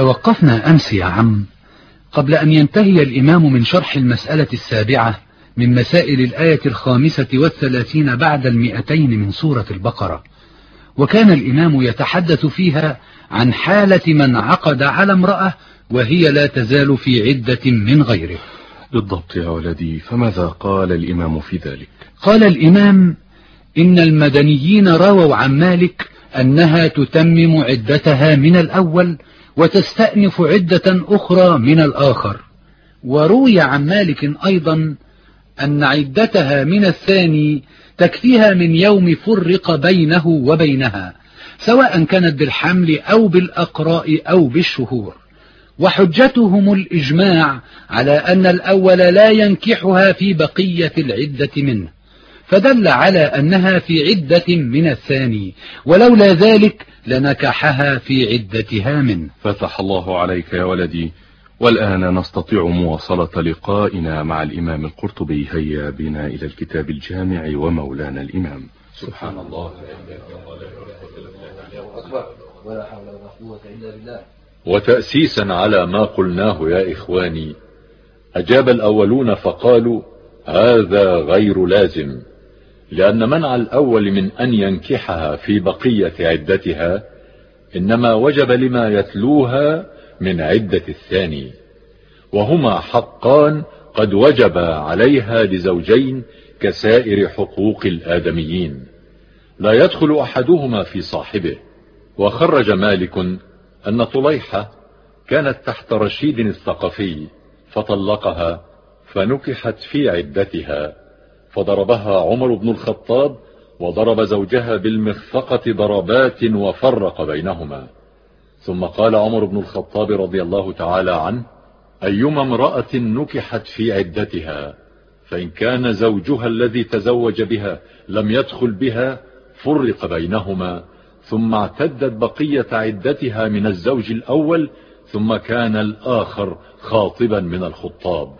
توقفنا أمس يا عم. قبل أن ينتهي الإمام من شرح المسألة السابعة من مسائل الآية الخامسة والثلاثين بعد المئتين من سورة البقرة. وكان الإمام يتحدث فيها عن حالة من عقد على امرأة وهي لا تزال في عدة من غيره. بالضبط يا ولدي فماذا قال الإمام في ذلك؟ قال الإمام إن المدنيين رووا عن مالك أنها تتمم عدتها من الأول وتستأنف عدة أخرى من الآخر. وروي عن مالك أيضا أن عدتها من الثاني تكفيها من يوم فرق بينه وبينها سواء كانت بالحمل أو بالأقراء أو بالشهور. وحجتهم الإجماع على أن الأول لا ينكحها في بقية العدة منه فدل على أنها في عدة من الثاني ولولا ذلك لنكحها في عدتها منه. فتح الله عليك يا ولدي والآن نستطيع مواصلة لقائنا مع الإمام القرطبي. هيا بنا إلى الكتاب الجامع ومولانا الإمام. سبحان الله. ولا حول ولا قوة إلا بالله وتأسيسا على ما قلناه يا إخواني أجاب الأولون فقالوا هذا غير لازم. لأن منع الأول من أن ينكحها في بقية عدتها إنما وجب لما يتلوها من عدة الثاني. وهما حقان قد وجب عليها لزوجين كسائر حقوق الآدميين. لا يدخل أحدهما في صاحبه. وخرج مالك أن طليحة كانت تحت رشيد الثقفي فطلقها فنكحت في عدتها. فضربها عمر بن الخطاب وضرب زوجها بالمخفقة ضربات وفرق بينهما. ثم قال عمر بن الخطاب رضي الله تعالى عنه أيما امرأة نكحت في عدتها فإن كان زوجها الذي تزوج بها لم يدخل بها فرق بينهما. ثم اعتدت بقية عدتها من الزوج الأول ثم كان الآخر خاطبا من الخطاب.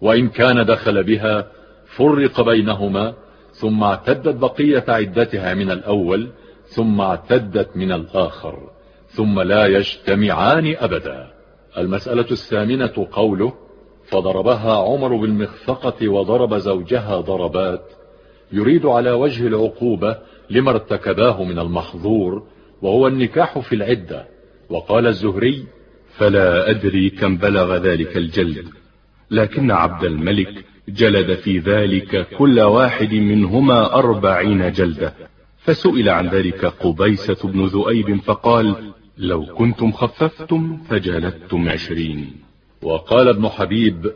وإن كان دخل بها فرق بينهما ثم اعتدت بقية عدتها من الأول ثم اعتدت من الآخر ثم لا يجتمعان أبدا. المسألة الثامنة قوله فضربها عمر بالمخفقة وضرب زوجها ضربات يريد على وجه العقوبة لما ارتكباه من المحظور وهو النكاح في العدة. وقال الزهري فلا أدري كم بلغ ذلك الجلد لكن عبد الملك جلد في ذلك كل واحد منهما أربعين جلدة. فسئل عن ذلك قبيسة بن ذؤيب فقال لو كنتم خففتم فجلدتم عشرين. وقال ابن حبيب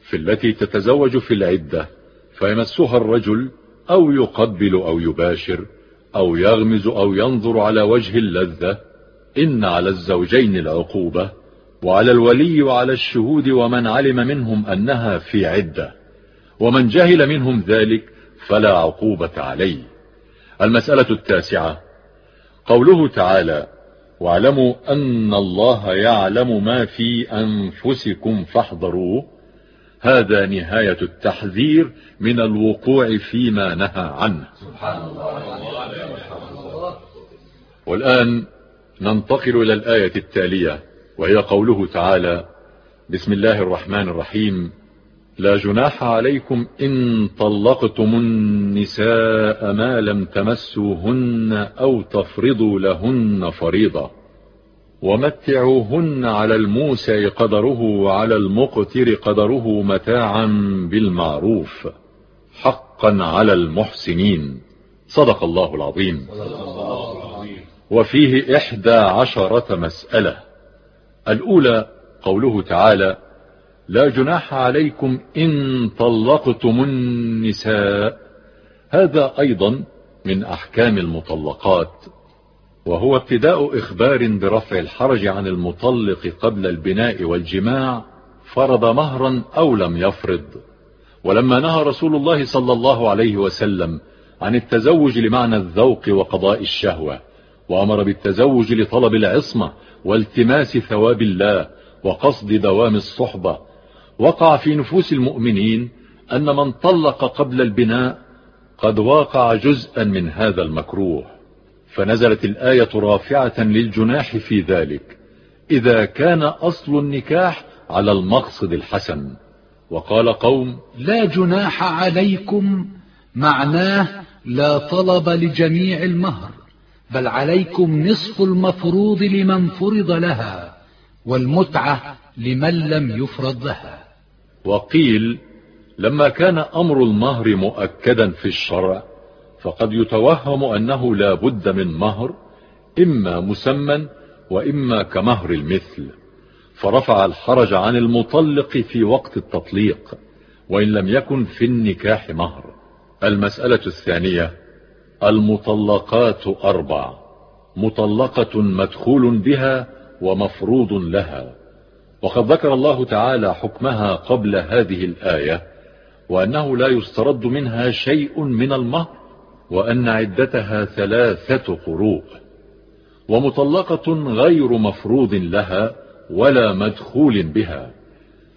في التي تتزوج في العدة فيمسها الرجل أو يقبل أو يباشر أو يغمز أو ينظر على وجه اللذة إن على الزوجين العقوبة. وعلى الولي وعلى الشهود ومن علم منهم أنها في عدة ومن جهل منهم ذلك فلا عقوبة عليه. المسألة التاسعة قوله تعالى واعلموا أن الله يعلم ما في أنفسكم فاحذروه هذا نهاية التحذير من الوقوع فيما نهى عنه. سبحان الله. والآن ننتقل إلى الآية التالية. وهي قوله تعالى بسم الله الرحمن الرحيم. لا جناح عليكم إن طلقتم النساء ما لم تمسوهن أو تفرضوا لهن فريضة. ومتعوهن على الموسى قدره وعلى المقتر قدره متاعا بالمعروف حقا على المحسنين. صدق الله العظيم. وفيه إحدى عشرة مسألة. الأولى قوله تعالى لا جناح عليكم إن طلقتم النساء. هذا أيضا من أحكام المطلقات وهو ابتداء إخبار برفع الحرج عن المطلق قبل البناء والجماع فرض مهرا أو لم يفرض. ولما نهى رسول الله صلى الله عليه وسلم عن التزوج لمعنى الذوق وقضاء الشهوة وأمر بالتزوج لطلب العصمة والتماس ثواب الله وقصد دوام الصحبة. وقع في نفوس المؤمنين أن من طلق قبل البناء قد واقع جزءا من هذا المكروه. فنزلت الآية رافعة للجناح في ذلك إذا كان أصل النكاح على المقصد الحسن. وقال قوم لا جناح عليكم معناه لا طلب لجميع المهر. بل عليكم نصف المفروض لمن فرض لها والمتعة لمن لم يفرض لها. وقيل لما كان أمر المهر مؤكدا في الشرع فقد يتوهم أنه لا بد من مهر إما مسمى وإما كمهر المثل. فرفع الحرج عن المطلق في وقت التطليق وإن لم يكن في النكاح مهر. المسألة الثانية المطلقات أربع مطلقة مدخول بها ومفروض لها. وقد ذكر الله تعالى حكمها قبل هذه الآية وأنه لا يسترد منها شيء من المهر وأن عدتها ثلاثة قروء. ومطلقة غير مفروض لها ولا مدخول بها.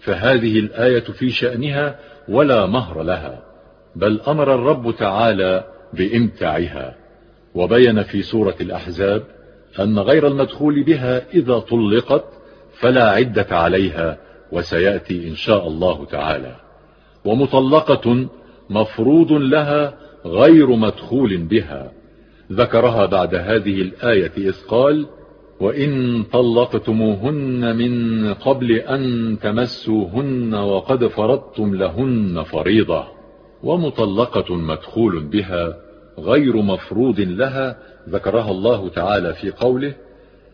فهذه الآية في شأنها ولا مهر لها بل أمر الرب تعالى بامتعها وبين في سورة الأحزاب أن غير المدخول بها إذا طلقت فلا عدة عليها وسيأتي إن شاء الله تعالى. ومطلقة مفروض لها غير مدخول بها. ذكرها بعد هذه الآية إذ قال وإن طلقتموهن من قبل أن تمسوهن وقد فرضتم لهن فريضة. ومطلقة مدخول بها غير مفروض لها ذكرها الله تعالى في قوله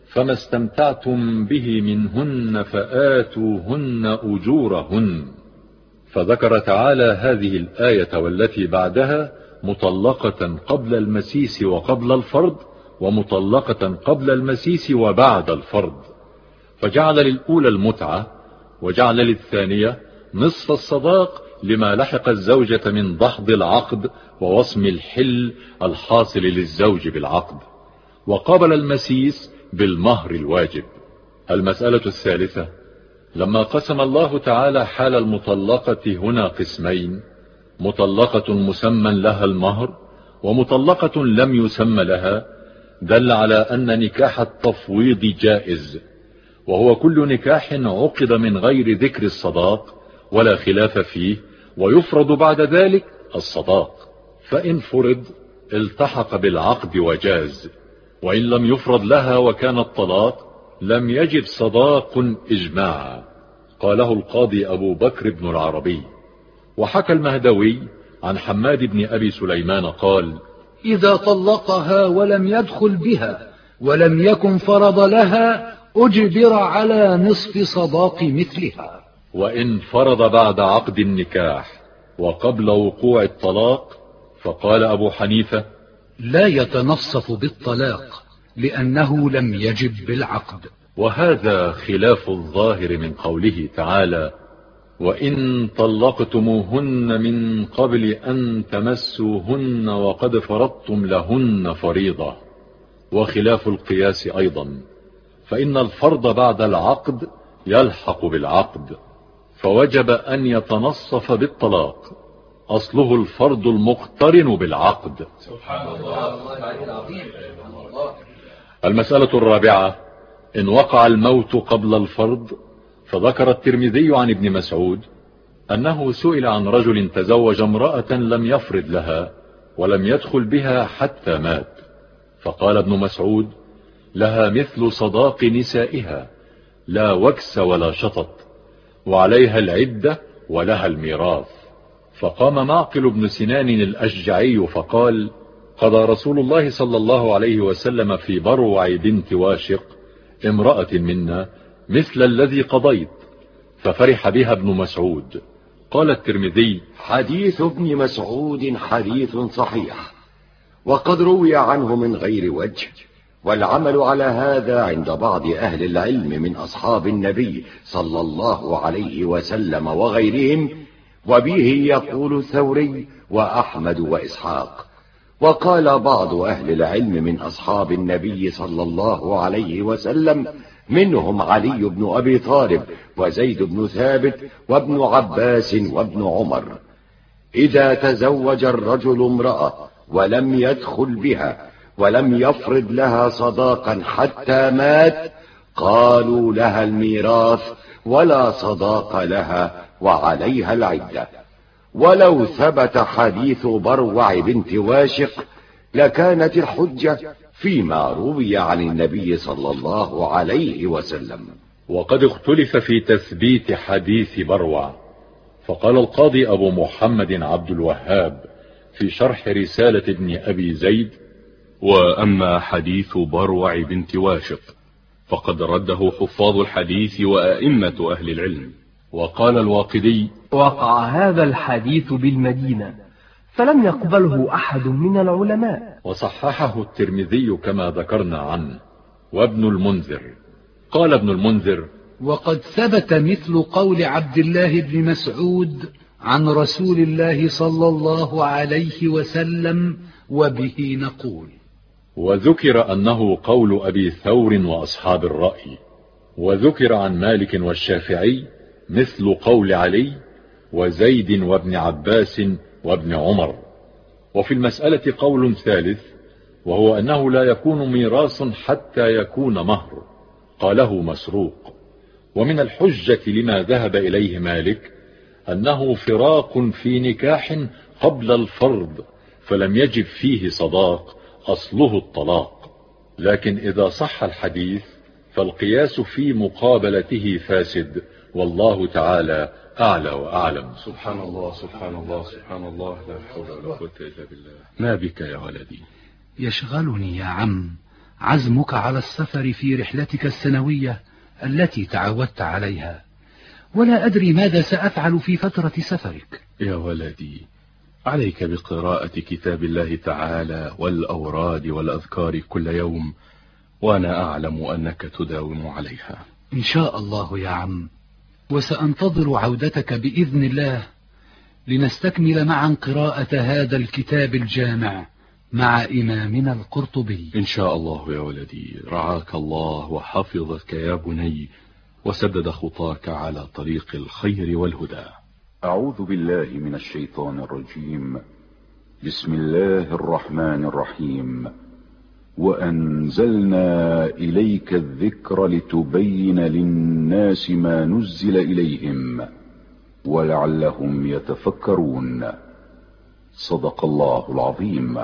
فما استمتعتم به منهن فآتوهن أجورهن. فذكر تعالى هذه الآية والتي بعدها مطلقة قبل المسيس وقبل الفرض ومطلقة قبل المسيس وبعد الفرض فجعل للأولى المتعة وجعل للثانية نصف الصداق لما لحق الزوجة من دحض العقد ووصم الحل الحاصل للزوج بالعقد. وقبل المسيس بالمهر الواجب. المسألة الثالثة. لما قسم الله تعالى حال المطلقة هنا قسمين مطلقة مسمى لها المهر ومطلقة لم يسمى لها دل على أن نكاح التفويض جائز. وهو كل نكاح عقد من غير ذكر الصداق ولا خلاف فيه ويفرض بعد ذلك الصداق. فإن فرض التحق بالعقد وجاز. وإن لم يفرض لها وكان الطلاق لم يجد صداق إجماعا قاله القاضي أبو بكر بن العربي. وحكى المهدوي عن حماد بن أبي سليمان قال إذا طلقها ولم يدخل بها ولم يكن فرض لها أجبر على نصف صداق مثلها. وإن فرض بعد عقد النكاح وقبل وقوع الطلاق فقال أبو حنيفة لا يتنصف بالطلاق لأنه لم يجب بالعقد. وهذا خلاف الظاهر من قوله تعالى وإن طلقتموهن من قبل أن تمسوهن وقد فرضتم لهن فريضة. وخلاف القياس أيضا فإن الفرض بعد العقد يلحق بالعقد. فوجب أن يتنصف بالطلاق. أصله الفرض المقترن بالعقد. المسألة الرابعة إن وقع الموت قبل الفرض فذكر الترمذي عن ابن مسعود أنه سئل عن رجل تزوج امرأة لم يفرض لها ولم يدخل بها حتى مات. فقال ابن مسعود لها مثل صداق نسائها لا وكس ولا شطط. وعليها العدة ولها الميراث. فقام معقل بن سنان الأشجعي فقال قضى رسول الله صلى الله عليه وسلم في بروع بنت واشق امرأة منا مثل الذي قضيت ففرح بها ابن مسعود. قال الترمذي حديث ابن مسعود حديث صحيح وقد روي عنه من غير وجه. والعمل على هذا عند بعض أهل العلم من أصحاب النبي صلى الله عليه وسلم وغيرهم وبه يقول الثوري وأحمد وإسحاق. وقال بعض أهل العلم من أصحاب النبي صلى الله عليه وسلم منهم علي بن أبي طالب وزيد بن ثابت وابن عباس وابن عمر. إذا تزوج الرجل امرأة ولم يدخل بها ولم يفرض لها صداقا حتى مات. قالوا لها الميراث ولا صداق لها وعليها العدة. ولو ثبت حديث بروع بنت واشق لكانت الحجة فيما روي عن النبي صلى الله عليه وسلم. وقد اختلف في تثبيت حديث بروع. فقال القاضي أبو محمد عبد الوهاب في شرح رسالة ابن أبي زيد وأما حديث بروع بنت واشق فقد رده حفاظ الحديث وأئمة أهل العلم. وقال الواقدي وقع هذا الحديث بالمدينة فلم يقبله أحد من العلماء. وصححه الترمذي كما ذكرنا عنه وابن المنذر. قال ابن المنذر وقد ثبت مثل قول عبد الله بن مسعود عن رسول الله صلى الله عليه وسلم وبه نقول وذكر أنه قول أبي ثور وأصحاب الرأي وذكر عن مالك والشافعي مثل قول علي وزيد وابن عباس وابن عمر. وفي المسألة قول ثالث وهو أنه لا يكون ميراث حتى يكون مهر قاله مسروق. ومن الحجة لما ذهب إليه مالك أنه فراق في نكاح قبل الفرض فلم يجب فيه صداق أصله الطلاق. لكن إذا صح الحديث فالقياس في مقابلته فاسد. والله تعالى أعلى وأعلم. سبحان الله سبحان الله سبحان الله. لا حول ولا قوة إلا بالله. ما بك يا ولدي؟ يشغلني يا عم. عزمك على السفر في رحلتك السنوية التي تعودت عليها. ولا أدري ماذا سأفعل في فترة سفرك. يا ولدي عليك بقراءة كتاب الله تعالى والأوراد والأذكار كل يوم وأنا أعلم أنك تداوم عليها. إن شاء الله يا عم وسأنتظر عودتك بإذن الله لنستكمل معا قراءة هذا الكتاب الجامع مع إمامنا القرطبي. إن شاء الله يا ولدي رعاك الله وحفظك يا بني وسدد خطاك على طريق الخير والهدى. أعوذ بالله من الشيطان الرجيم. بسم الله الرحمن الرحيم. وأنزلنا إليك الذكر لتبين للناس ما نزل إليهم ولعلهم يتفكرون. صدق الله العظيم.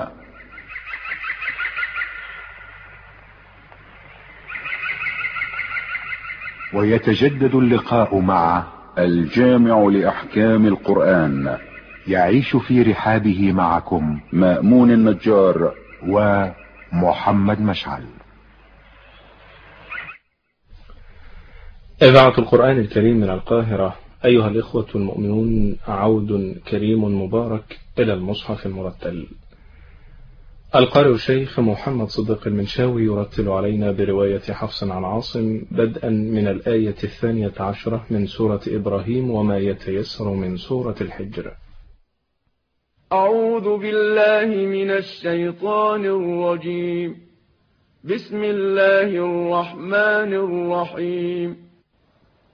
ويتجدد اللقاء مع الجامع لأحكام القرآن. يعيش في رحابه معكم مأمون النجار. ومحمد مشعل. إذاعة القرآن الكريم من القاهرة. أيها الإخوة المؤمنون عود كريم مبارك إلى المصحف المرتل. القارئ الشيخ محمد صديق المنشاوي يرتل علينا برواية حفص عن عاصم بدءا من الآية الثانية عشرة من سورة إبراهيم وما يتيسر من سورة الحجر. أعوذ بالله من الشيطان الرجيم. بسم الله الرحمن الرحيم.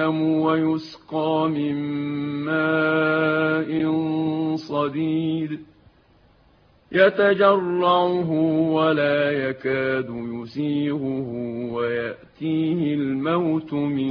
جهنم ويسقى من ماء صديد يتجرعه ولا يكاد يسيغه ويأتيه الموت من